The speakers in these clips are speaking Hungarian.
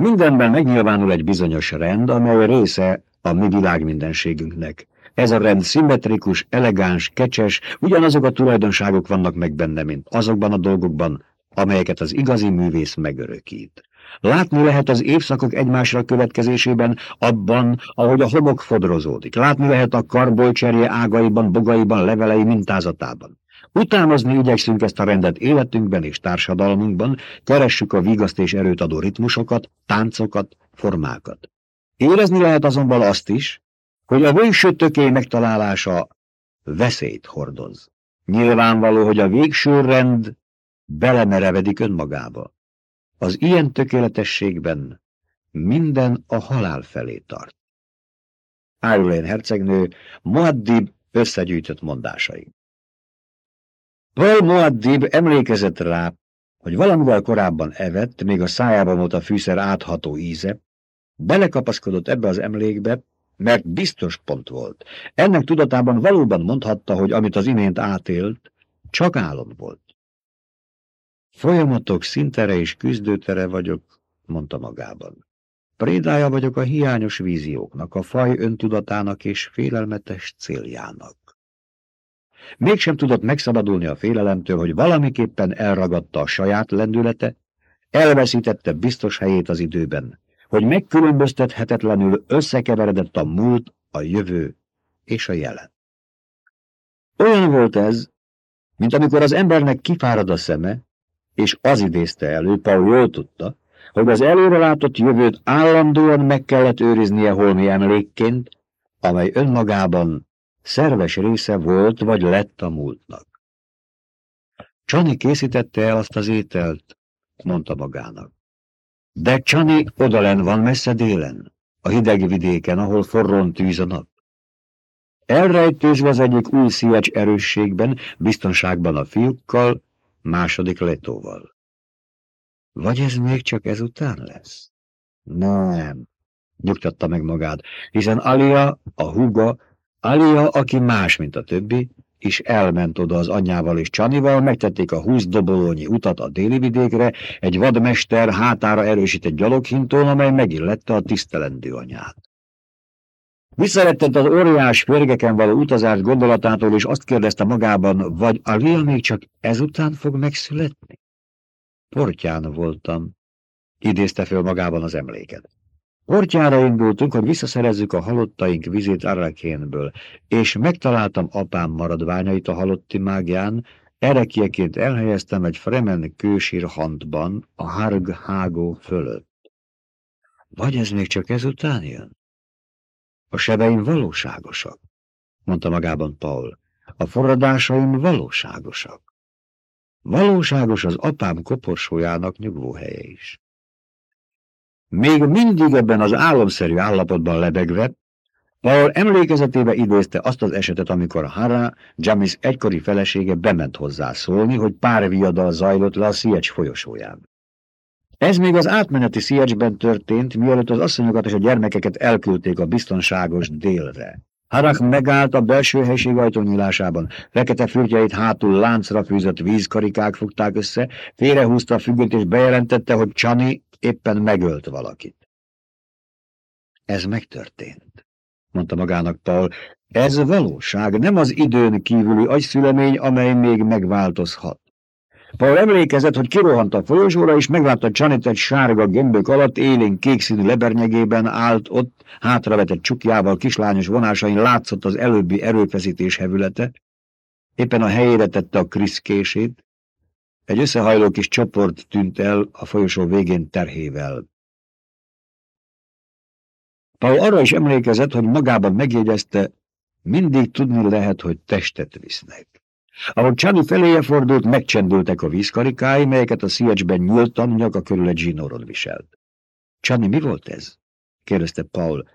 Mindenben megnyilvánul egy bizonyos rend, amely része a mi világmindenségünknek. Ez a rend szimmetrikus, elegáns, kecses, ugyanazok a tulajdonságok vannak meg benne, mint azokban a dolgokban, amelyeket az igazi művész megörökít. Látni lehet az évszakok egymásra következésében abban, ahogy a homok fodrozódik. Látni lehet a karbolcserje ágaiban, bogaiban, levelei mintázatában. Utánozni igyekszünk ezt a rendet életünkben és társadalmunkban, keressük a vigaszt és erőt adó ritmusokat, táncokat, formákat. Érezni lehet azonban azt is, hogy a végső tökély megtalálása veszélyt hordoz. Nyilvánvaló, hogy a végső rend belemerevedik önmagába. Az ilyen tökéletességben minden a halál felé tart. Árulén hercegnő Muaddib összegyűjtött mondásai. Paul Muaddib emlékezett rá, hogy valamivel korábban evett, még a szájában volt a fűszer átható íze, belekapaszkodott ebbe az emlékbe, mert biztos pont volt. Ennek tudatában valóban mondhatta, hogy amit az imént átélt, csak álom volt. Folyamatok szintere és küzdőtere vagyok, mondta magában. Prédája vagyok a hiányos vízióknak, a faj öntudatának és félelmetes céljának. Mégsem tudott megszabadulni a félelemtől, hogy valamiképpen elragadta a saját lendülete, elveszítette biztos helyét az időben, hogy megkülönböztethetetlenül összekeveredett a múlt, a jövő és a jelen. Olyan volt ez, mint amikor az embernek kifárad a szeme, és az idézte elő, Paul jól tudta, hogy az előrelátott jövőt állandóan meg kellett őriznie holmi emlékként, amely önmagában szerves része volt vagy lett a múltnak. Csani készítette el azt az ételt, mondta magának. De Csani odalen van messze délen, a hideg vidéken, ahol forrón tűz a nap. Elrejtőzve az egyik új szívecs erősségben, biztonságban a fiúkkal, második letóval. Vagy ez még csak ezután lesz? Nem, nyugtatta meg magát, hiszen Alia, a húga, Alia, aki más, mint a többi, is elment oda az anyjával és Csanival, megtették a húsz dobolónyi utat a déli vidékre, egy vadmester hátára erősített gyaloghintón, amely megillette a tisztelendő anyát. Visszarettett az óriás férgeken való utazás gondolatától, és azt kérdezte magában, vagy Alia még csak ezután fog megszületni? Portyán voltam, idézte föl magában az emléket. Portyára indultunk, hogy visszaszerezzük a halottaink vizét Arrakénből, és megtaláltam apám maradványait a halotti mágián, erekieként elhelyeztem egy fremen kősírhantban a Harg hágó fölött. Vagy ez még csak ezután jön? A sebeim valóságosak, mondta magában Paul. A forradásaim valóságosak. Valóságos az apám koporsójának nyugvóhelye is. Még mindig ebben az álomszerű állapotban lebegve, Paul emlékezetébe idézte azt az esetet, amikor Hara, Jamis egykori felesége bement hozzá szólni, hogy pár viadal zajlott le a Sziecs folyosóján. Ez még az átmeneti Sziecsben történt, mielőtt az asszonyokat és a gyermekeket elküldték a biztonságos délre. Harak megállt a belső helység ajtónyílásában. Fekete fürtjeit hátul láncra fűzött vízkarikák fogták össze, félrehúzta a függönt és bejelentette, hogy Csani éppen megölt valakit. Ez megtörtént, mondta magának Paul. Ez valóság, nem az időn kívüli agyszülemény, amely még megváltozhat. Paul emlékezett, hogy kirohant a folyosóra, és meglátta Csanit egy sárga gömbök alatt, élén kékszínű lebernyegében állt ott, hátravetett csukjával, kislányos vonásain látszott az előbbi erőfeszítés hevülete. Éppen a helyére tette a kriszkését. Egy összehajló kis csoport tűnt el a folyosó végén terhével. Paul arra is emlékezett, hogy magában megjegyezte, mindig tudni lehet, hogy testet visznek. Ahogy Csani feléje fordult, megcsendültek a vízkarikái, melyeket a sziecsben nyíltan nyaka körül egy zsinóron viselt. Csani, mi volt ez? kérdezte Paul.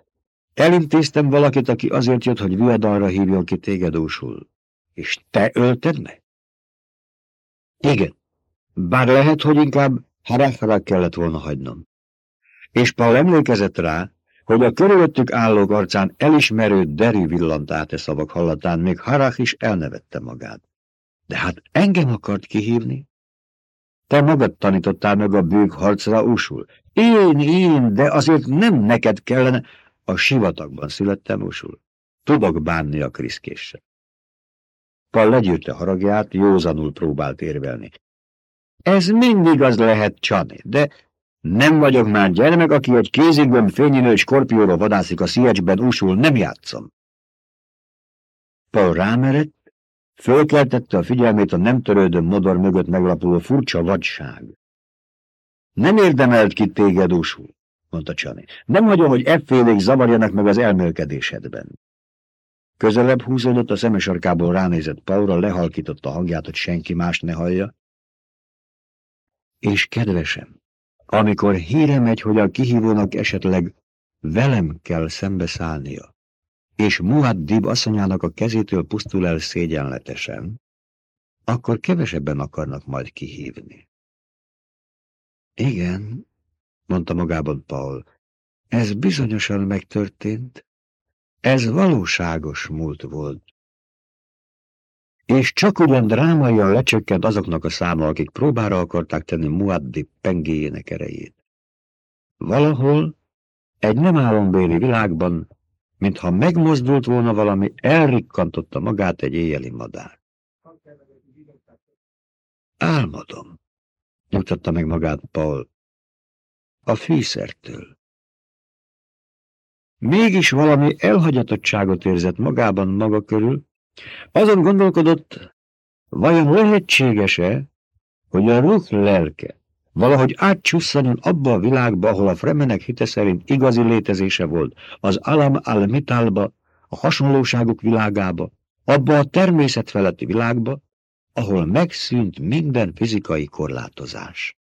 Elintéztem valakit, aki azért jött, hogy viadalra hívjon ki téged úsul. És te ölted meg? Igen. Bár lehet, hogy inkább harák kellett volna hagynom. És Paul emlékezett rá, hogy a körülöttük állók arcán elismerő derű villant át e szavak hallatán, még Harach is elnevette magát. De hát engem akart kihívni. Te magad tanítottál meg a bők harcra, Usul. Én, én, de azért nem neked kellene. A sivatagban születtem, Usul. Tudok bánni a kriszkéssel. Pal legyűrte haragját, józanul próbált érvelni. Ez mindig az lehet, Csani, de nem vagyok már gyermek, aki egy kézigben fényinő skorpióra vadászik a sziecsben, úsul, nem játszom. Paul rámerett, fölkeltette a figyelmét a nem törődő modor mögött meglapuló furcsa vadság. Nem érdemelt ki téged, úsul, mondta Csani. Nem hagyom, hogy effélék zavarjanak meg az elmélkedésedben. Közelebb húzódott, a szemesarkából ránézett Paura, lehalkította hangját, hogy senki más ne hallja. És kedvesem, amikor híre megy, hogy a kihívónak esetleg velem kell szembeszállnia, és Muaddib asszonyának a kezétől pusztul el szégyenletesen, akkor kevesebben akarnak majd kihívni. Igen, mondta magában Paul, ez bizonyosan megtörtént, ez valóságos múlt volt. És csak ugyan drámaian lecsökkent azoknak a száma, akik próbára akarták tenni Muaddi pengéjének erejét. Valahol, egy nem álombéli világban, mintha megmozdult volna valami, elrikkantotta magát egy éjjeli madár. Álmodom, nyugtatta meg magát Paul. A fűszertől. Mégis valami elhagyatottságot érzett magában maga körül, azon gondolkodott, vajon lehetséges-e, hogy a ruh lelke valahogy átcsusszanjon abba a világba, ahol a fremenek hite szerint igazi létezése volt, az alam al-mitalba, a hasonlóságok világába, abba a természet feletti világba, ahol megszűnt minden fizikai korlátozás.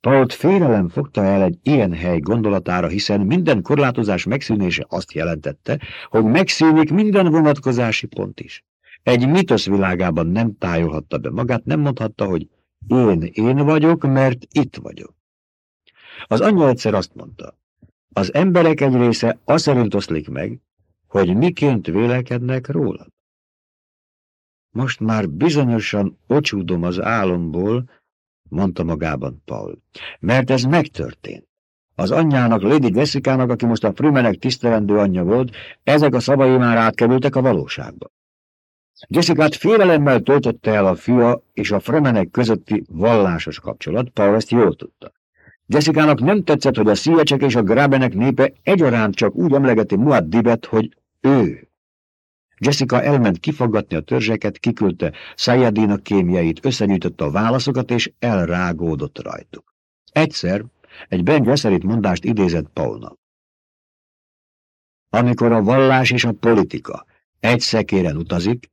Pault félelem fogta el egy ilyen hely gondolatára, hiszen minden korlátozás megszűnése azt jelentette, hogy megszűnik minden vonatkozási pont is. Egy mitosz világában nem tájolhatta be magát, nem mondhatta, hogy én, én vagyok, mert itt vagyok. Az anyja egyszer azt mondta, az emberek egy része azt szerint oszlik meg, hogy miként vélekednek rólad. Most már bizonyosan ocsúdom az álomból, mondta magában Paul. Mert ez megtörtént. Az anyjának, Lady Jessica-nak, aki most a Freemanek tisztelendő anyja volt, ezek a szavai már átkerültek a valóságba. Jessica-t félelemmel töltötte el a fia és a Fremenek közötti vallásos kapcsolat, Paul ezt jól tudta. Jessica-nak nem tetszett, hogy a szíjecsek és a Grabenek népe egyaránt csak úgy emlegeti Muaddibet, hogy ő. Jessica elment kifaggatni a törzseket, kiküldte Sayadinak kémjeit, összegyűjtötte a válaszokat, és elrágódott rajtuk. Egyszer egy Ben Gesserit mondást idézett Paulnak. Amikor a vallás és a politika egy szekéren utazik,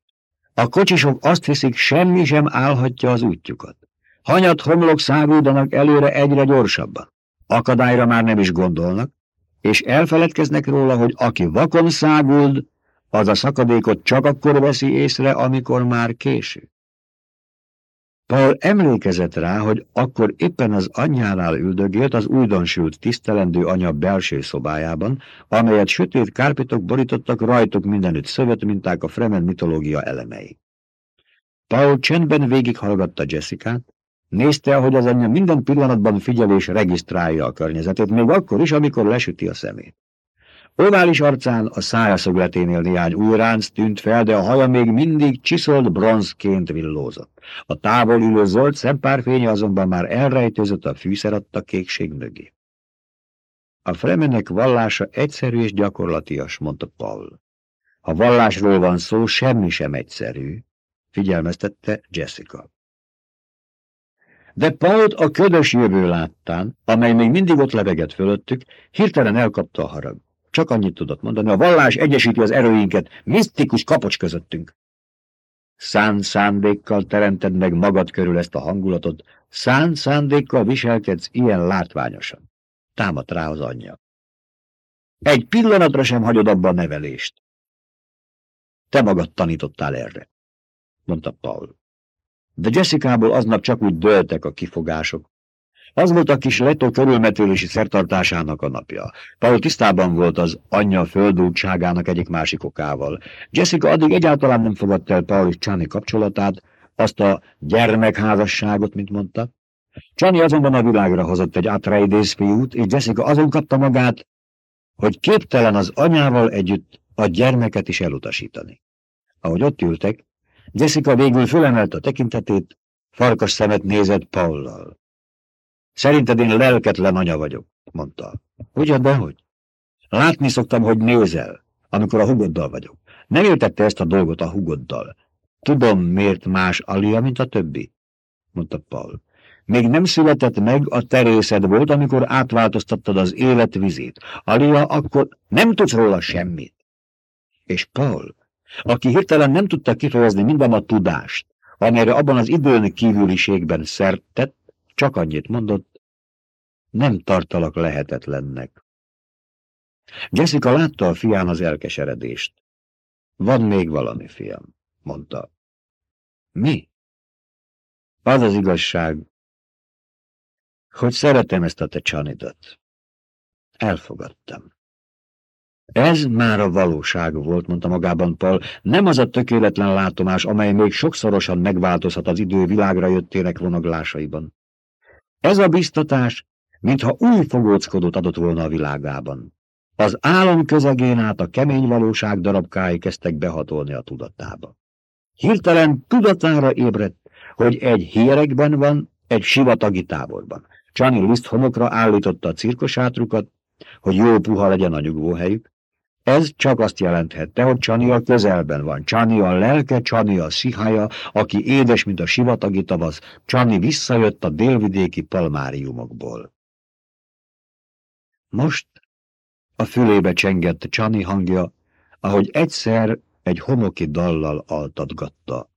a kocsisok azt hiszik, semmi sem állhatja az útjukat. Hanyat homlok száguldanak előre egyre gyorsabban. Akadályra már nem is gondolnak, és elfeledkeznek róla, hogy aki vakon száguld, az a szakadékot csak akkor veszi észre, amikor már késő. Paul emlékezett rá, hogy akkor éppen az anyjánál üldögélt az újdonsült tisztelendő anya belső szobájában, amelyet sötét kárpitok borítottak rajtuk mindenütt szövetminták a fremen mitológia elemei. Paul csendben végighallgatta Jessica-t, nézte, hogy az anyja minden pillanatban figyel regisztrálja a környezetét, még akkor is, amikor lesüti a szemét. Ovális arcán a szája szögleténél néhány új ránc tűnt fel, de a haja még mindig csiszolt bronzként villózott. A távol ülő zöld szempárfénye azonban már elrejtőzött a fűszer adta kékség mögé. A fremenek vallása egyszerű és gyakorlatias, mondta Paul. Ha vallásról van szó, semmi sem egyszerű, figyelmeztette Jessica. De Paul a ködös jövő láttán, amely még mindig ott levegett fölöttük, hirtelen elkapta a harag. Csak annyit tudott mondani, a vallás egyesíti az erőinket, misztikus kapocs közöttünk. Szán szándékkal teremted meg magad körül ezt a hangulatot, szán szándékkal viselkedsz ilyen látványosan. Támadt rá az anyja. Egy pillanatra sem hagyod abba a nevelést. Te magad tanítottál erre, mondta Paul. De Jessica-ból aznap csak úgy dőltek a kifogások, az volt a kis Leto körülmetőlési szertartásának a napja. Paul tisztában volt az anyja földútságának egyik másik okával. Jessica addig egyáltalán nem fogadta el Paul és Csani kapcsolatát, azt a gyermekházasságot, mint mondta, Csani azonban a világra hozott egy Atreides fiút, és Jessica azon kapta magát, hogy képtelen az anyával együtt a gyermeket is elutasítani. Ahogy ott ültek, Jessica végül fölemelt a tekintetét, farkas szemet nézett Paullal. Szerinted én lelketlen anya vagyok, mondta. Ugyan, dehogy? Látni szoktam, hogy nézel, amikor a hugoddal vagyok. Nem értette ezt a dolgot a hugoddal. Tudom, miért más Alia, mint a többi, mondta Paul. Még nem született meg, a terészed volt, amikor átváltoztattad az élet vizét. Alia, akkor nem tudsz róla semmit. És Paul, aki hirtelen nem tudta kifejezni minden a tudást, amelyre abban az időn kívüliségben szert csak annyit mondott, nem tartalak lehetetlennek. Jessica látta a fián az elkeseredést. Van még valami, fiam, mondta. Mi? Az az igazság, hogy szeretem ezt a te csanidat. Elfogadtam. Ez már a valóság volt, mondta magában Paul, nem az a tökéletlen látomás, amely még sokszorosan megváltozhat az idő világra jöttének vonaglásaiban. Ez a biztatás, mintha új fogóckodót adott volna a világában. Az álom közegén át a kemény valóság darabkái kezdtek behatolni a tudatába. Hirtelen tudatára ébredt, hogy egy hírekben van, egy sivatagi táborban. Csani Liszt homokra állította a cirkosátrukat, hogy jó puha legyen a nyugvóhelyük. Ez csak azt jelenthette, hogy Csani a közelben van. Csani a lelke, Csani a szihája, aki édes, mint a sivatagi tavasz. Csani visszajött a délvidéki palmáriumokból. Most a fülébe csengett Csani hangja, ahogy egyszer egy homoki dallal altatgatta.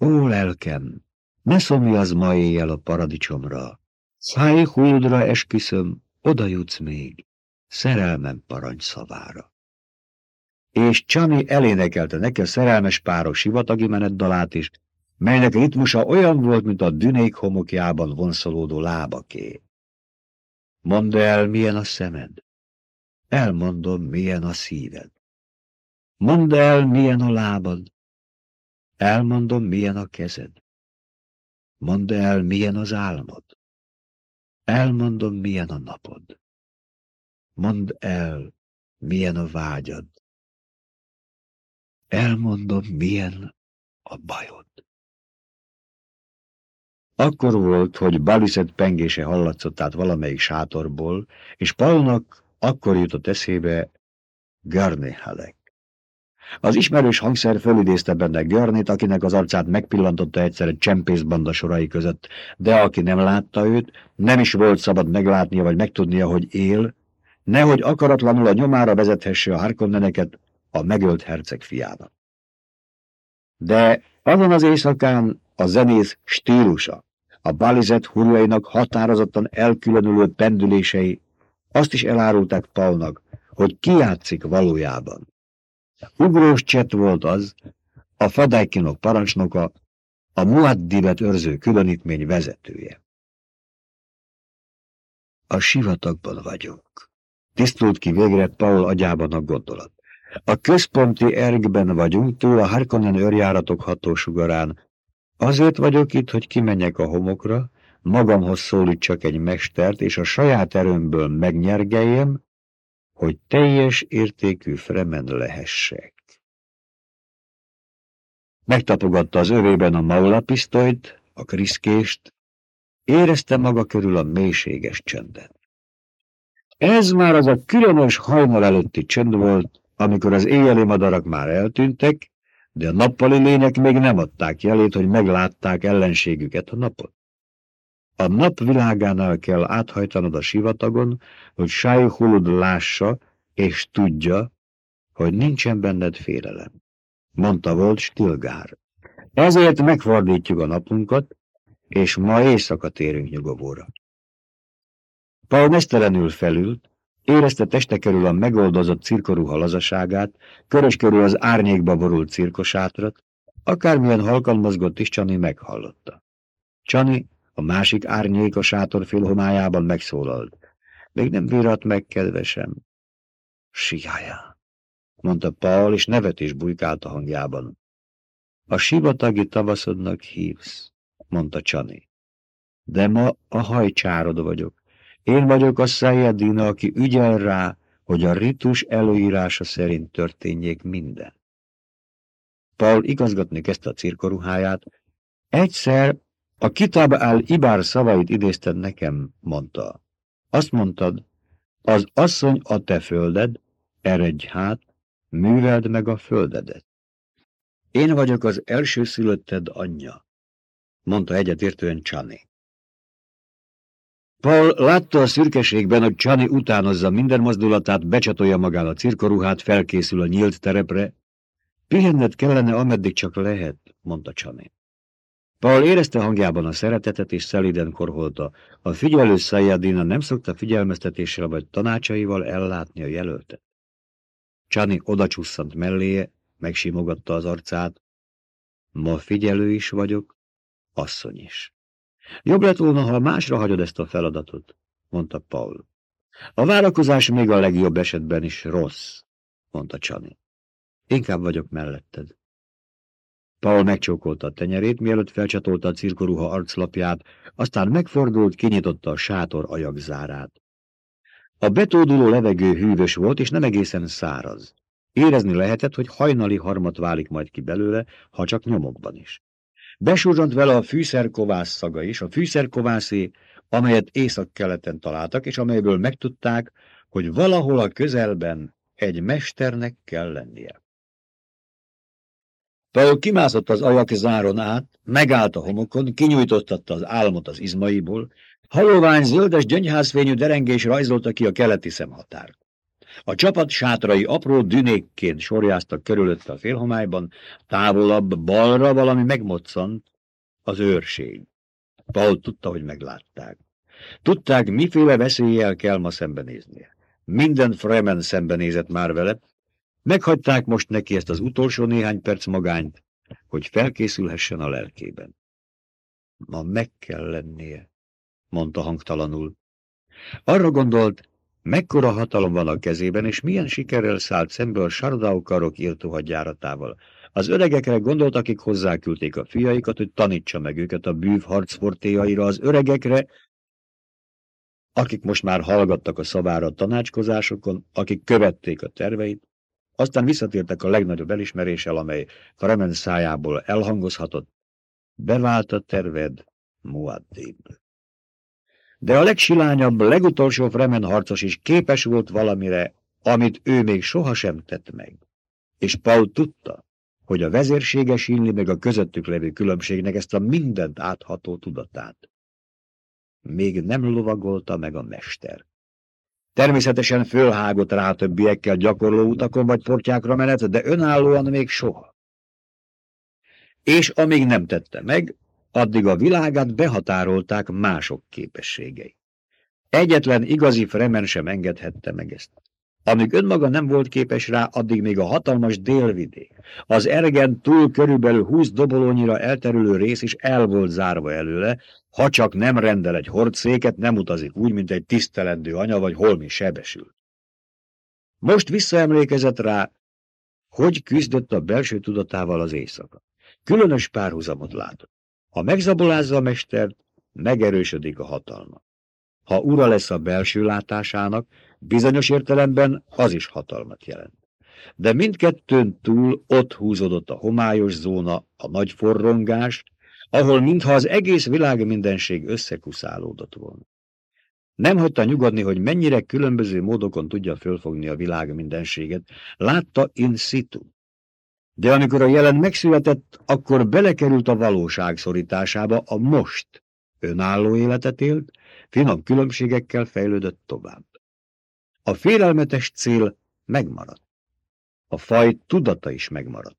Ó, lelkem, ne szomjazz ma éjjel a paradicsomra, Száj huldra esküszöm, oda jutsz még, szerelmem szavára. És Csani elénekelte neki a szerelmes párok sivatagi menetdalát is, melynek ritmusa olyan volt, mint a dünék homokjában vonszolódó lábaké. Mondd el, milyen a szemed. Elmondom, milyen a szíved. Mondd el, milyen a lábad. Elmondom, milyen a kezed. Mondd el, milyen az álmod. Elmondom, milyen a napod. Mondd el, milyen a vágyad. Elmondom, milyen a bajod. Akkor volt, hogy Baliszet pengése hallatszott át valamelyik sátorból, és Paulnak akkor jutott eszébe Garni Halek. Az ismerős hangszer fölidézte benne Görnit, akinek az arcát megpillantotta egyszer egy csempészbanda sorai között, de aki nem látta őt, nem is volt szabad meglátnia vagy megtudnia, hogy él, nehogy akaratlanul a nyomára vezethesse a Harkonneneket a megölt herceg fiának. De azon az éjszakán a zenész stílusa, a balizet hurjainak határozottan elkülönülő pendülései azt is elárulták Paulnak, hogy ki játszik valójában. Ugrós Cset volt az, a Fadaikinok parancsnoka, a Muaddibet őrző különítmény vezetője. A sivatagban vagyunk. Tisztult ki végre Paul agyában a gondolat. A központi ergben vagyunk, túl a Harkonnen őrjáratok hatósugarán. Azért vagyok itt, hogy kimenjek a homokra, magamhoz szólítsak egy mestert, és a saját erőmből megnyergeljem, hogy teljes értékű fremen lehessek. Megtapogatta az övében a maulapisztolyt, a kriszkést, érezte maga körül a mélységes csöndet. Ez már az a különös hajnal előtti csönd volt, amikor az éjjeli madarak már eltűntek, de a nappali lények még nem adták jelét, hogy meglátták ellenségüket a napot. A nap világánál kell áthajtanod a sivatagon, hogy Sájhulud lássa és tudja, hogy nincsen benned félelem. Mondta volt Stilgár. Ezért megfordítjuk a napunkat, és ma éjszaka térünk nyugovóra. Paul mesztelenül felült, érezte teste körül a megoldozott cirkoruha lazaságát, körös körül az árnyékba borult cirkosátrat, akármilyen halkan mozgott is Csani meghallotta. Csani a másik árnyék a sátor félhomájában megszólalt. Még nem virat meg, kedvesem. Siája, mondta Paul, és nevetés bujkált a hangjában. A sivatagi tavaszodnak hívsz, mondta Csani. De ma a hajcsárod vagyok. Én vagyok a Szájedina, aki ügyel rá, hogy a ritus előírása szerint történjék minden. Paul igazgatni kezdte a cirkoruháját. Egyszer a Kitab al Ibár szavait idézted nekem, mondta. Azt mondtad, az asszony a te földed, eredj hát, műveld meg a földedet. Én vagyok az első szülötted anyja, mondta egyetértően Csani. Paul látta a szürkeségben, hogy Csani utánozza minden mozdulatát, becsatolja magát a cirkoruhát, felkészül a nyílt terepre. Pihenned kellene, ameddig csak lehet, mondta Csani. Paul érezte hangjában a szeretetet, és szeliden korholta. A figyelő Sayadina nem szokta figyelmeztetéssel vagy tanácsaival ellátni a jelöltet. Csani odacsusszant melléje, megsimogatta az arcát. Ma figyelő is vagyok, asszony is. Jobb lett volna, ha másra hagyod ezt a feladatot, mondta Paul. A várakozás még a legjobb esetben is rossz, mondta Csani. Inkább vagyok melletted. Paul megcsókolta a tenyerét, mielőtt felcsatolta a cirkoruha arclapját, aztán megfordult, kinyitotta a sátor ajakzárát. A betóduló levegő hűvös volt, és nem egészen száraz. Érezni lehetett, hogy hajnali harmat válik majd ki belőle, ha csak nyomokban is. Besúrant vele a fűszerkovász szaga is, a fűszerkovászé, amelyet észak-keleten találtak, és amelyből megtudták, hogy valahol a közelben egy mesternek kell lennie. Paul kimászott az ajak záron át, megállt a homokon, kinyújtottatta az álmot az izmaiból, halovány zöldes gyöngyházfényű derengés rajzolta ki a keleti szemhatárt. A csapat sátrai apró dünékként sorjáztak körülötte a félhomályban, távolabb, balra valami megmoccant, az őrség. Paul tudta, hogy meglátták. Tudták, miféle veszéllyel kell ma szembenéznie. Minden Fremen szembenézett már vele, meghagyták most neki ezt az utolsó néhány perc magányt, hogy felkészülhessen a lelkében. Ma meg kell lennie, mondta hangtalanul. Arra gondolt, Mekkora hatalom van a kezében, és milyen sikerrel szállt szembe a Sardau karok írtó hadjáratával. Az öregekre gondolt, akik hozzáküldték a fiaikat, hogy tanítsa meg őket a bűv harcfortéjaira, az öregekre, akik most már hallgattak a szavára a tanácskozásokon, akik követték a terveit, aztán visszatértek a legnagyobb elismeréssel, amely Fremen szájából elhangozhatott. Bevált a terved, Muaddib de a legsilányabb, legutolsó Fremen harcos is képes volt valamire, amit ő még sohasem tett meg. És Paul tudta, hogy a vezérsége sínli meg a közöttük levő különbségnek ezt a mindent átható tudatát. Még nem lovagolta meg a mester. Természetesen fölhágott rá többiekkel gyakorló utakon vagy portyákra menet, de önállóan még soha. És amíg nem tette meg, addig a világát behatárolták mások képességei. Egyetlen igazi Fremen sem engedhette meg ezt. Amíg önmaga nem volt képes rá, addig még a hatalmas délvidék, az ergen túl körülbelül húsz dobolónyira elterülő rész is el volt zárva előle, ha csak nem rendel egy hordszéket, nem utazik úgy, mint egy tisztelendő anya, vagy holmi sebesült. Most visszaemlékezett rá, hogy küzdött a belső tudatával az éjszaka. Különös párhuzamot látott. Ha megzabolázza a mestert, megerősödik a hatalma. Ha ura lesz a belső látásának, bizonyos értelemben az is hatalmat jelent. De mindkettőn túl ott húzódott a homályos zóna, a nagy forrongás, ahol mintha az egész világ mindenség összekuszálódott volna. Nem hagyta nyugodni, hogy mennyire különböző módokon tudja fölfogni a világ mindenséget. Látta in situ. De amikor a jelen megszületett, akkor belekerült a valóság szorításába, a most önálló életet élt, finom különbségekkel fejlődött tovább. A félelmetes cél megmaradt. A faj tudata is megmaradt.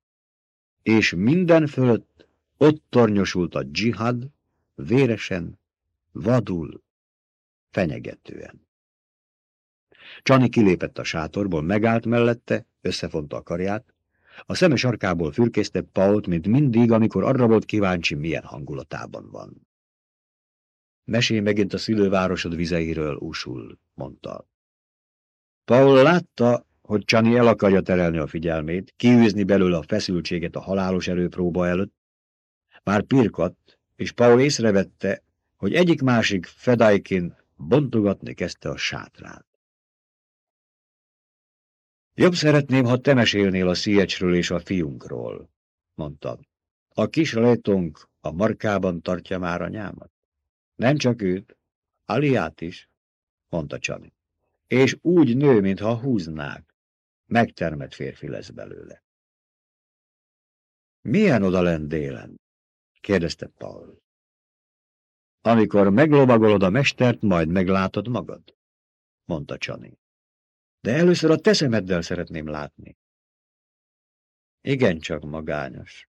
És minden fölött ott tornyosult a dzsihad, véresen, vadul, fenyegetően. Csani kilépett a sátorból, megállt mellette, összefonta a karját, a szeme sarkából fürkészte Pault, mint mindig, amikor arra volt kíváncsi, milyen hangulatában van. Mesélj megint a szülővárosod vizeiről, úsul, mondta. Paul látta, hogy Csani el akarja terelni a figyelmét, kiűzni belőle a feszültséget a halálos erőpróba előtt. Már pirkadt, és Paul észrevette, hogy egyik-másik fedajkin bontogatni kezdte a sátrát. Jobb szeretném, ha te mesélnél a sziecsről és a fiunkról, mondta. A kis lejtónk a markában tartja már a nyámat. Nem csak őt, Aliát is, mondta Csani. És úgy nő, mintha húznák. Megtermett férfi lesz belőle. Milyen odalent délen? kérdezte Paul. Amikor meglovagolod a mestert, majd meglátod magad, mondta Csani. De először a teszemeddel szeretném látni. Igen, csak magányos.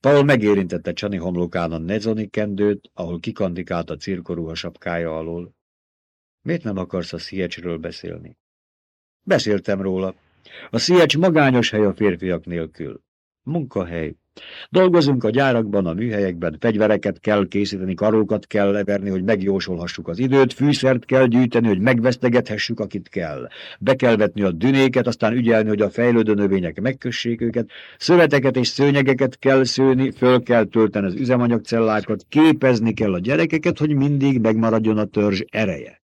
Paul megérintette Csani homlokán a nezoni kendőt, ahol kikandikált a cirkoruha sapkája alól. Miért nem akarsz a Sziecsről beszélni? Beszéltem róla. A Sziecs magányos hely a férfiak nélkül. Munkahely. Dolgozunk a gyárakban, a műhelyekben, fegyvereket kell készíteni, karókat kell leverni, hogy megjósolhassuk az időt, fűszert kell gyűjteni, hogy megvesztegethessük, akit kell. Be kell vetni a dünéket, aztán ügyelni, hogy a fejlődő növények megkössék őket, szöveteket és szőnyegeket kell szőni, föl kell tölteni az üzemanyagcellákat, képezni kell a gyerekeket, hogy mindig megmaradjon a törzs ereje.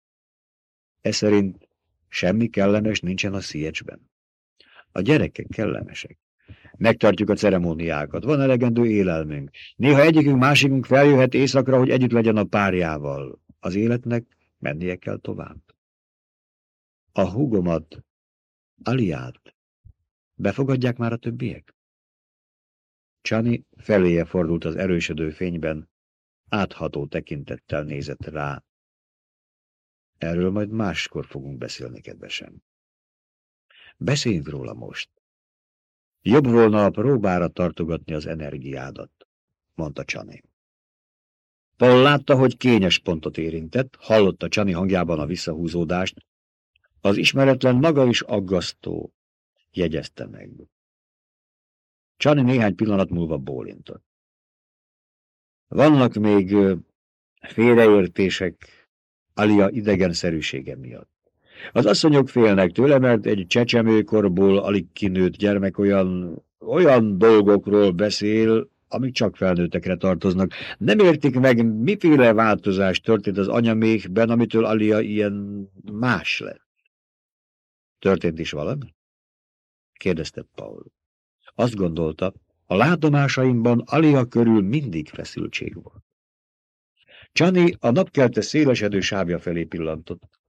Ez szerint semmi kellemes nincsen a sziecsben. A gyerekek kellemesek. Megtartjuk a ceremóniákat, van elegendő élelmünk. Néha egyikünk másikunk feljöhet éjszakra, hogy együtt legyen a párjával. Az életnek mennie kell tovább. A húgomat, Aliát, befogadják már a többiek? Csani feléje fordult az erősödő fényben, átható tekintettel nézett rá. Erről majd máskor fogunk beszélni, kedvesem. Beszéljünk róla most. Jobb volna a próbára tartogatni az energiádat, mondta Csani. Paul látta, hogy kényes pontot érintett, hallotta Csani hangjában a visszahúzódást. Az ismeretlen maga is aggasztó, jegyezte meg. Csani néhány pillanat múlva bólintott. Vannak még félreértések Alia idegenszerűsége miatt. Az asszonyok félnek tőle, mert egy csecsemőkorból alig kinőtt gyermek olyan, olyan dolgokról beszél, amik csak felnőttekre tartoznak. Nem értik meg, miféle változás történt az anyamékben, amitől Alia ilyen más lett. Történt is valami? kérdezte Paul. Azt gondolta, a látomásaimban Alia körül mindig feszültség volt. Csani a napkelte szélesedő sávja felé pillantott.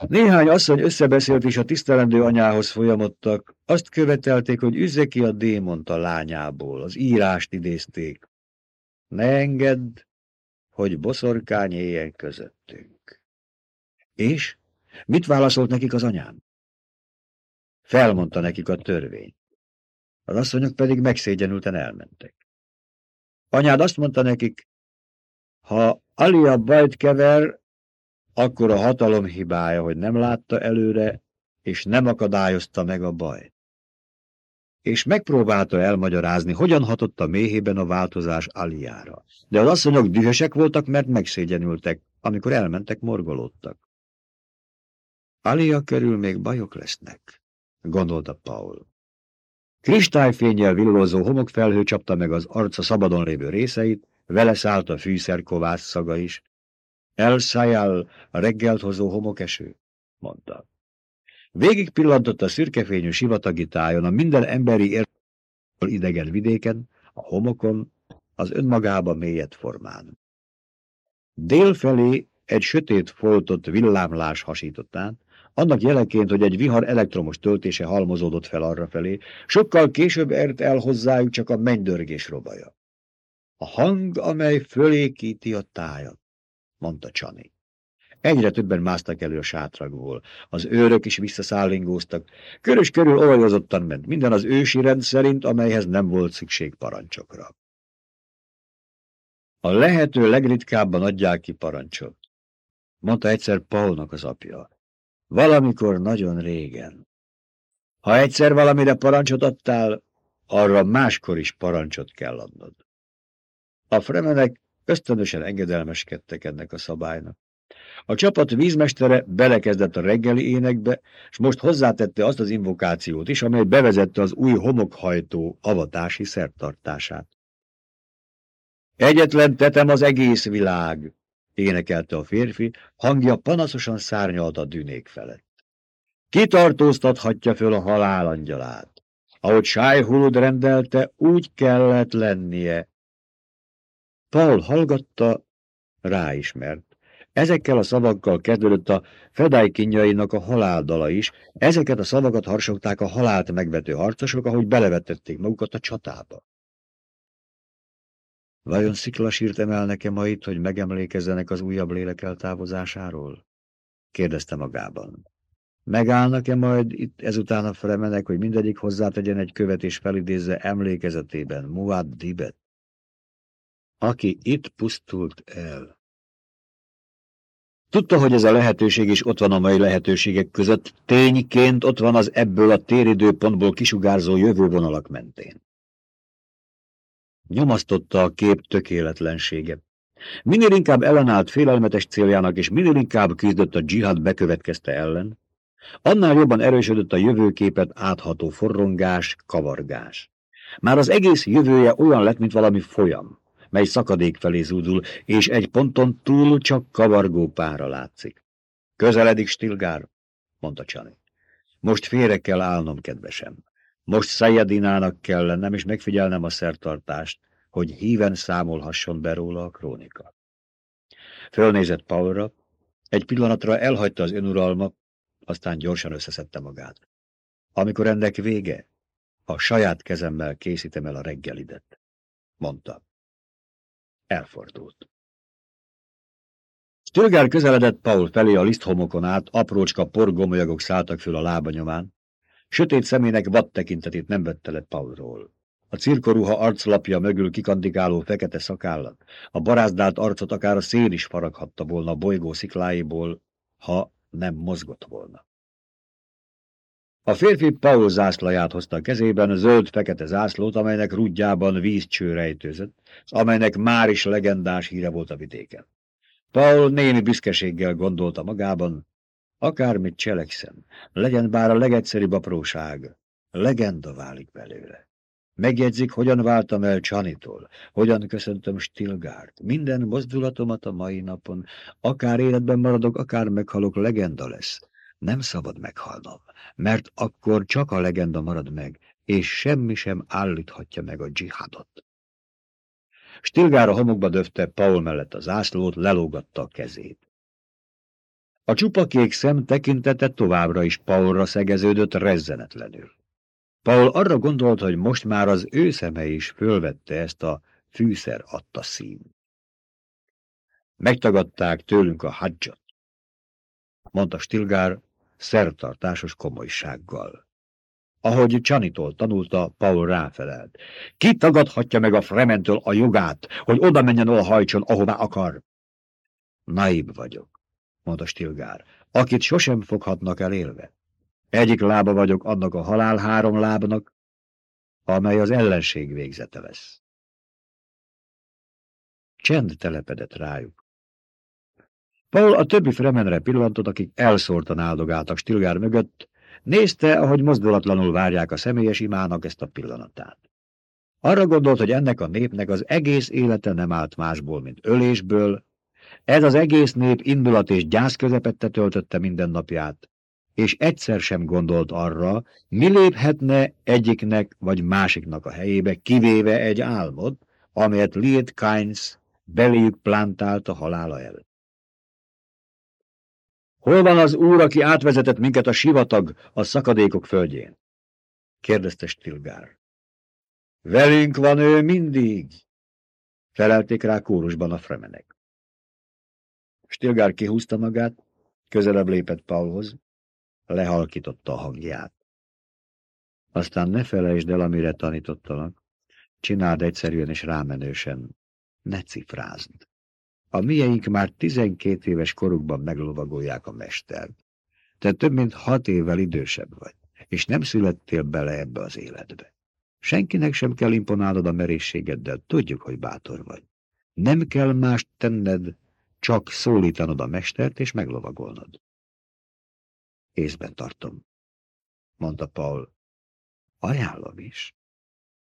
Néhány asszony összebeszélt és a tisztelendő anyához folyamodtak. Azt követelték, hogy üzze ki a démont a lányából, az írást idézték. Ne engedd, hogy boszorkány éljen közöttünk. És mit válaszolt nekik az anyám? Felmondta nekik a törvényt. Az asszonyok pedig megszégyenülten elmentek. Anyád azt mondta nekik, ha Alia bajt kever, akkor a hatalom hibája, hogy nem látta előre, és nem akadályozta meg a bajt. És megpróbálta elmagyarázni, hogyan hatott a méhében a változás Aliára. De az asszonyok dühösek voltak, mert megszégyenültek, amikor elmentek, morgolódtak. Alia körül még bajok lesznek, gondolta Paul. Kristályfényjel villózó homokfelhő csapta meg az arca szabadon lévő részeit, vele szállt a fűszerkovász szaga is, Elszájál a reggelt hozó homokeső, mondta. Végig pillantott a szürkefényű sivatagi tájon, a minden emberi értelmű idegen vidéken, a homokon, az önmagába mélyet formán. Délfelé egy sötét foltott villámlás hasított át, annak jeleként, hogy egy vihar elektromos töltése halmozódott fel arrafelé, sokkal később ért el hozzájuk csak a mennydörgés robaja. A hang, amely fölékíti a tájat mondta Csani. Egyre többen másztak elő a sátrakból. Az őrök is visszaszállingóztak. Körös körül olajozottan ment, minden az ősi rend szerint, amelyhez nem volt szükség parancsokra. A lehető legritkábban adják ki parancsot, mondta egyszer Paulnak az apja. Valamikor nagyon régen. Ha egyszer valamire parancsot adtál, arra máskor is parancsot kell adnod. A fremenek Ösztönösen engedelmeskedtek ennek a szabálynak. A csapat vízmestere belekezdett a reggeli énekbe, és most hozzátette azt az invokációt is, amely bevezette az új homokhajtó avatási szertartását. Egyetlen tetem az egész világ, énekelte a férfi, hangja panaszosan szárnyalt a dűnék felett. Kitartóztathatja föl a halál angyalát. Ahogy Sájhulud rendelte, úgy kellett lennie. Paul hallgatta, ráismert. Ezekkel a szavakkal kezdődött a Fedai kinyainak a haláldala is. Ezeket a szavakat harsogták a halált megvető harcosok, ahogy belevetették magukat a csatába. Vajon sziklasírt emelnek-e ma itt, hogy megemlékezzenek az újabb lélek eltávozásáról? kérdezte magában. Megállnak-e majd itt ezután a fremenek, hogy mindegyik hozzátegyen egy követ és felidézze emlékezetében Muad Dibet, aki itt pusztult el. Tudta, hogy ez a lehetőség is ott van a mai lehetőségek között, tényként ott van az ebből a téridőpontból kisugárzó jövővonalak mentén. Nyomasztotta a kép tökéletlensége. Minél inkább ellenállt félelmetes céljának, és minél inkább küzdött a dzsihad bekövetkezte ellen, annál jobban erősödött a jövőképet átható forrongás, kavargás. Már az egész jövője olyan lett, mint valami folyam, mely szakadék felé zúdul, és egy ponton túl csak kavargó pára látszik. Közeledik Stilgár, mondta Csani. Most félre kell állnom, kedvesem. Most Szajadinának kell lennem, és megfigyelnem a szertartást, hogy híven számolhasson be róla a krónika. Fölnézett Paulra, egy pillanatra elhagyta az önuralma, aztán gyorsan összeszedte magát. Amikor ennek vége, a saját kezemmel készítem el a reggelidet, mondta. Elfordult. Stilgár közeledett Paul felé a liszthomokon át, aprócska porgomolyagok szálltak föl a lábanyomán, Sötét szemének vad tekintetét nem vette le Paulról. A cirkoruha arclapja mögül kikandikáló fekete szakállat, a barázdált arcot akár a szél is faraghatta volna a bolygó szikláiból, ha nem mozgott volna. A férfi Paul zászlaját hozta a kezében, zöld-fekete zászlót, amelynek rudjában vízcső rejtőzött, amelynek már is legendás híre volt a vidéken. Paul némi büszkeséggel gondolta magában, Akármit cselekszem, legyen bár a legegyszerűbb apróság, legenda válik belőle. Megjegyzik, hogyan váltam el Csanitól, hogyan köszöntöm Stilgárt. Minden mozdulatomat a mai napon, akár életben maradok, akár meghalok, legenda lesz. Nem szabad meghalnom, mert akkor csak a legenda marad meg, és semmi sem állíthatja meg a dzsihadot. A homokba döfte Paul mellett a zászlót, lelógatta a kezét. A csupakék szem tekintete továbbra is Paulra szegeződött rezzenetlenül. Paul arra gondolt, hogy most már az ő szeme is fölvette ezt a fűszer adta szín. Megtagadták tőlünk a hadzsot, mondta Stilgár szertartásos komolysággal. Ahogy Csanitól tanulta, Paul ráfelelt. Ki tagadhatja meg a Frementől a jogát, hogy oda menjen, ahol hajtson, ahová akar? Naib vagyok mondta Stilgár, akit sosem foghatnak el élve. Egyik lába vagyok annak a halál három lábnak, amely az ellenség végzete lesz. Csend telepedett rájuk. Paul a többi fremenre pillantott, akik elszórtan áldogáltak Stilgár mögött, nézte, ahogy mozdulatlanul várják a személyes imának ezt a pillanatát. Arra gondolt, hogy ennek a népnek az egész élete nem állt másból, mint ölésből, ez az egész nép indulat és gyász közepette töltötte mindennapját, és egyszer sem gondolt arra, mi léphetne egyiknek vagy másiknak a helyébe, kivéve egy álmod, amelyet Liet Kynes beléjük plántált a halála előtt. Hol van az úr, aki átvezetett minket a sivatag a szakadékok földjén? kérdezte Stilgár. Velünk van ő mindig, felelték rá kórusban a fremenek. Stilgár kihúzta magát, közelebb lépett Paulhoz, lehalkította a hangját. Aztán ne felejtsd el, amire tanítottalak. Csináld egyszerűen és rámenősen. Ne cifrázd. A mieink már tizenkét éves korukban meglovagolják a mestert. Te több mint hat évvel idősebb vagy, és nem születtél bele ebbe az életbe. Senkinek sem kell imponálnod a merészségeddel, tudjuk, hogy bátor vagy. Nem kell mást tenned, csak szólítanod a mestert és meglovagolnod. Észben tartom, mondta Paul. Ajánlom is.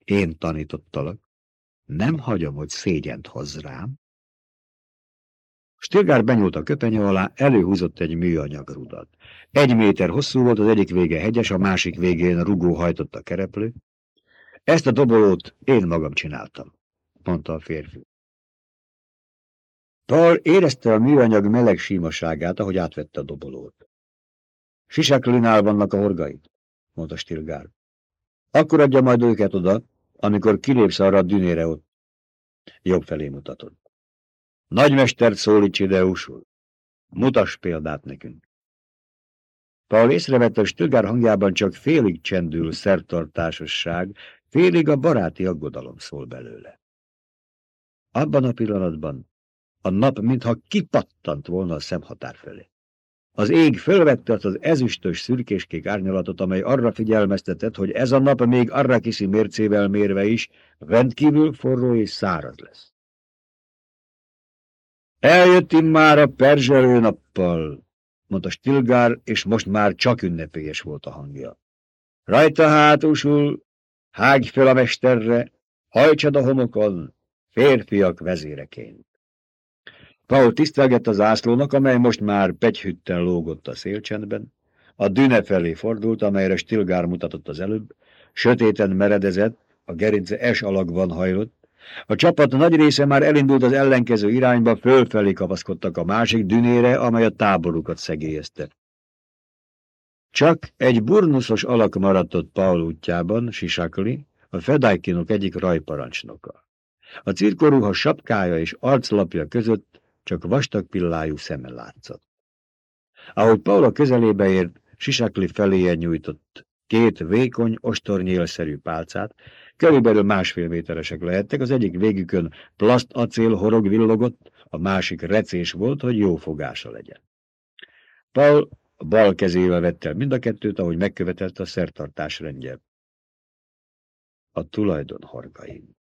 Én tanítottalak. Nem hagyom, hogy szégyent hoz rám. Stilgár benyúlt a köpenye alá, előhúzott egy műanyag rudat. Egy méter hosszú volt, az egyik vége hegyes, a másik végén rugó hajtott a kereplő. Ezt a dobolót én magam csináltam, mondta a férfi. Paul érezte a műanyag meleg símaságát, ahogy átvette a dobolót. Sisaklinál vannak a horgaid, mondta Stilgár. Akkor adja majd őket oda, amikor kilépsz arra a dünére ott. Jobb felé mutatott. Nagymestert szólíts ide, Usul. Mutass példát nekünk. Paul észrevette, hogy Stilgár hangjában csak félig csendül szertartásosság, félig a baráti aggodalom szól belőle. Abban a pillanatban a nap mintha kipattant volna a szemhatár felé. Az ég fölvette azt az ezüstös szürkéskék árnyalatot, amely arra figyelmeztetett, hogy ez a nap még arra kiszi mércével mérve is rendkívül forró és száraz lesz. Eljött már a perzselő nappal, mondta Stilgár, és most már csak ünnepélyes volt a hangja. Rajta hátusul, hágj fel a mesterre, hajtsad a homokon, férfiak vezéreként. Paul tisztelgett az ászlónak, amely most már pegyhütten lógott a szélcsendben. A düne felé fordult, amelyre Stilgár mutatott az előbb. Sötéten meredezett, a gerince es alakban hajlott. A csapat nagy része már elindult az ellenkező irányba, fölfelé kapaszkodtak a másik dünére, amely a táborukat szegélyezte. Csak egy burnuszos alak maradt ott Paul útjában, Sisakli, a Fedajkinok egyik rajparancsnoka. A cirkoruha sapkája és arclapja között csak vastag pillájú szeme látszott. Ahogy Paula közelébe ért, Sisakli feléje nyújtott két vékony, ostornyélszerű pálcát, körülbelül másfél méteresek lehettek, az egyik végükön plaszt-acél horog villogott, a másik recés volt, hogy jó fogása legyen. Paul bal kezével vette mind a kettőt, ahogy megkövetelte a szertartás rendje. A tulajdon horgaim,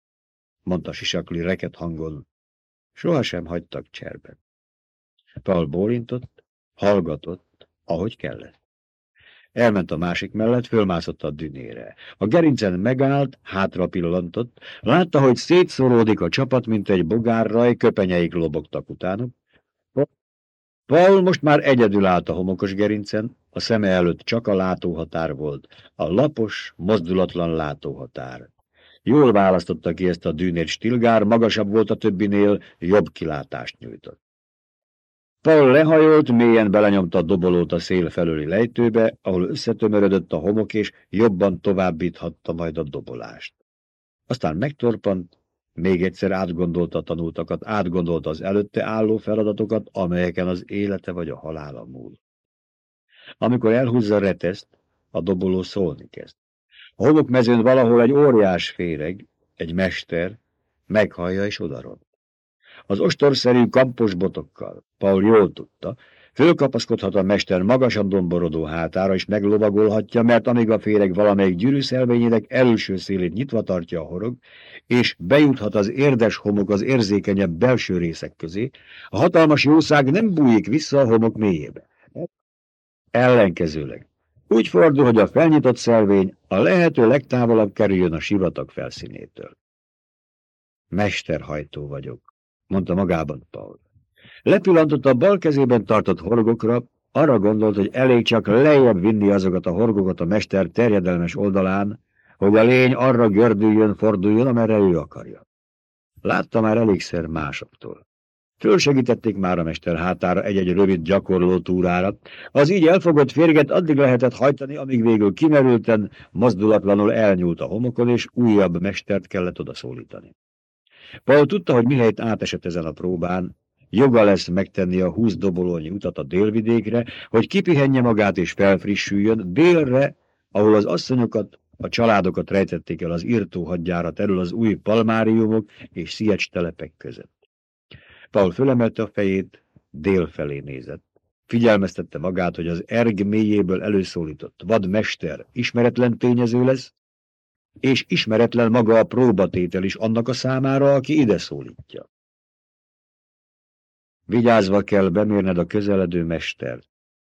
mondta Sisakli reket hangon, Sohasem hagytak cserben. Paul bólintott, hallgatott, ahogy kellett. Elment a másik mellett, fölmászott a dünére. A gerincen megállt, hátra pillantott, látta, hogy szétszóródik a csapat, mint egy bogárraj, köpenyeik lobogtak utánuk. Paul most már egyedül állt a homokos gerincen, a szeme előtt csak a látóhatár volt, a lapos, mozdulatlan látóhatár. Jól választotta ki ezt a dűnét Stilgár, magasabb volt a többinél, jobb kilátást nyújtott. Paul lehajolt, mélyen belenyomta a dobolót a szél felőli lejtőbe, ahol összetömörödött a homok, és jobban továbbíthatta majd a dobolást. Aztán megtorpant, még egyszer átgondolta a tanultakat, átgondolta az előtte álló feladatokat, amelyeken az élete vagy a halála múl. Amikor elhúzza a reteszt, a doboló szólni kezd. A homokmezőn valahol egy óriás féreg, egy mester, meghallja és odaront. Az ostorszerű kampos botokkal, Paul jól tudta, fölkapaszkodhat a mester magasan domborodó hátára, és meglovagolhatja, mert amíg a féreg valamelyik gyűrűszelvényének előső szélét nyitva tartja a horog, és bejuthat az érdes homok az érzékenyebb belső részek közé, a hatalmas jószág nem bújik vissza a homok mélyébe. Ellenkezőleg úgy fordul, hogy a felnyitott szelvény a lehető legtávolabb kerüljön a sivatag felszínétől. Mesterhajtó vagyok, mondta magában Paul. Lepillantott a bal kezében tartott horgokra, arra gondolt, hogy elég csak lejjebb vinni azokat a horgokat a mester terjedelmes oldalán, hogy a lény arra gördüljön, forduljon, amerre ő akarja. Látta már elégszer másoktól. Fölsegítették már a mester hátára egy-egy rövid gyakorló túrára. Az így elfogott férget addig lehetett hajtani, amíg végül kimerülten, mozdulatlanul elnyúlt a homokon, és újabb mestert kellett odaszólítani. Paul tudta, hogy mihelyt átesett ezen a próbán, joga lesz megtenni a húsz dobolónyi utat a délvidékre, hogy kipihenje magát és felfrissüljön, délre, ahol az asszonyokat, a családokat rejtették el az írtó hadjárat erről az új palmáriumok és sziecs telepek között. Paul fölemelte a fejét, dél felé nézett. Figyelmeztette magát, hogy az erg mélyéből előszólított vadmester ismeretlen tényező lesz, és ismeretlen maga a próbatétel is annak a számára, aki ide szólítja. Vigyázva kell bemérned a közeledő mestert.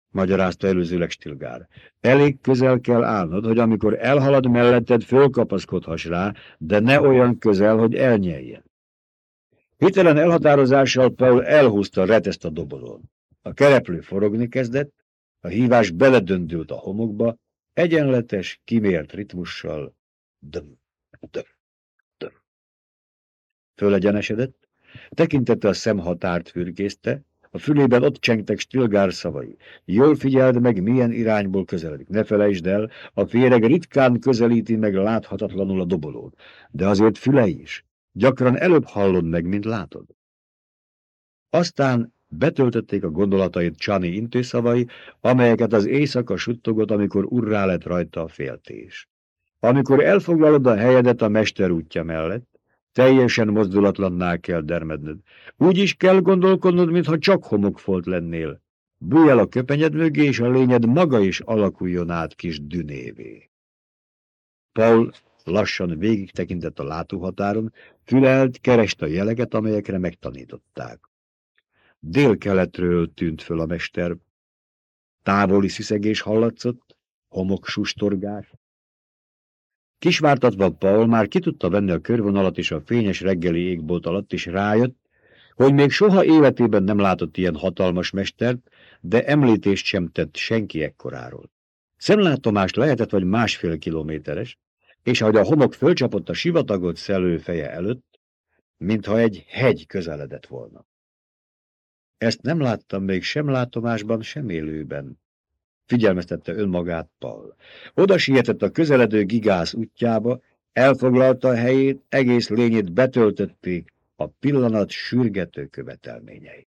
magyarázta előzőleg Stilgár. Elég közel kell állnod, hogy amikor elhalad melletted, fölkapaszkodhass rá, de ne olyan közel, hogy elnyeljen. Hitelen elhatározással Paul elhúzta reteszt a dobolon. A kereplő forogni kezdett, a hívás beledöndült a homokba, egyenletes, kimért ritmussal. Döm, döm, döm. Fölegyenesedett, tekintette a szemhatárt fürkészte, a fülében ott csengtek Stilgár szavai. Jól figyeld meg, milyen irányból közeledik. Ne felejtsd el, a féreg ritkán közelíti meg láthatatlanul a dobolót. De azért füle is. Gyakran előbb hallod meg, mint látod. Aztán betöltötték a gondolatait Csani intőszavai, amelyeket az éjszaka suttogott, amikor urrá lett rajta a féltés. Amikor elfoglalod a helyedet a mester útja mellett, Teljesen mozdulatlanná kell dermedned. Úgy is kell gondolkodnod, mintha csak homokfolt lennél. Bújj el a köpenyed mögé, és a lényed maga is alakuljon át kis dünévé. Paul lassan végig tekintett a látóhatáron, fülelt, kereste a jeleket, amelyekre megtanították. Dél-keletről tűnt föl a mester. Távoli sziszegés hallatszott, homok sustorgás. Kisvártatva Paul már ki tudta venni a körvonalat és a fényes reggeli égbolt alatt, és rájött, hogy még soha életében nem látott ilyen hatalmas mestert, de említést sem tett senki ekkoráról. Szemlátomást lehetett vagy másfél kilométeres, és ahogy a homok fölcsapott a sivatagot szelő feje előtt, mintha egy hegy közeledett volna. Ezt nem láttam még sem látomásban, sem élőben, figyelmeztette önmagát Paul. Oda sietett a közeledő gigász útjába, elfoglalta a helyét, egész lényét betöltötték a pillanat sürgető követelményei.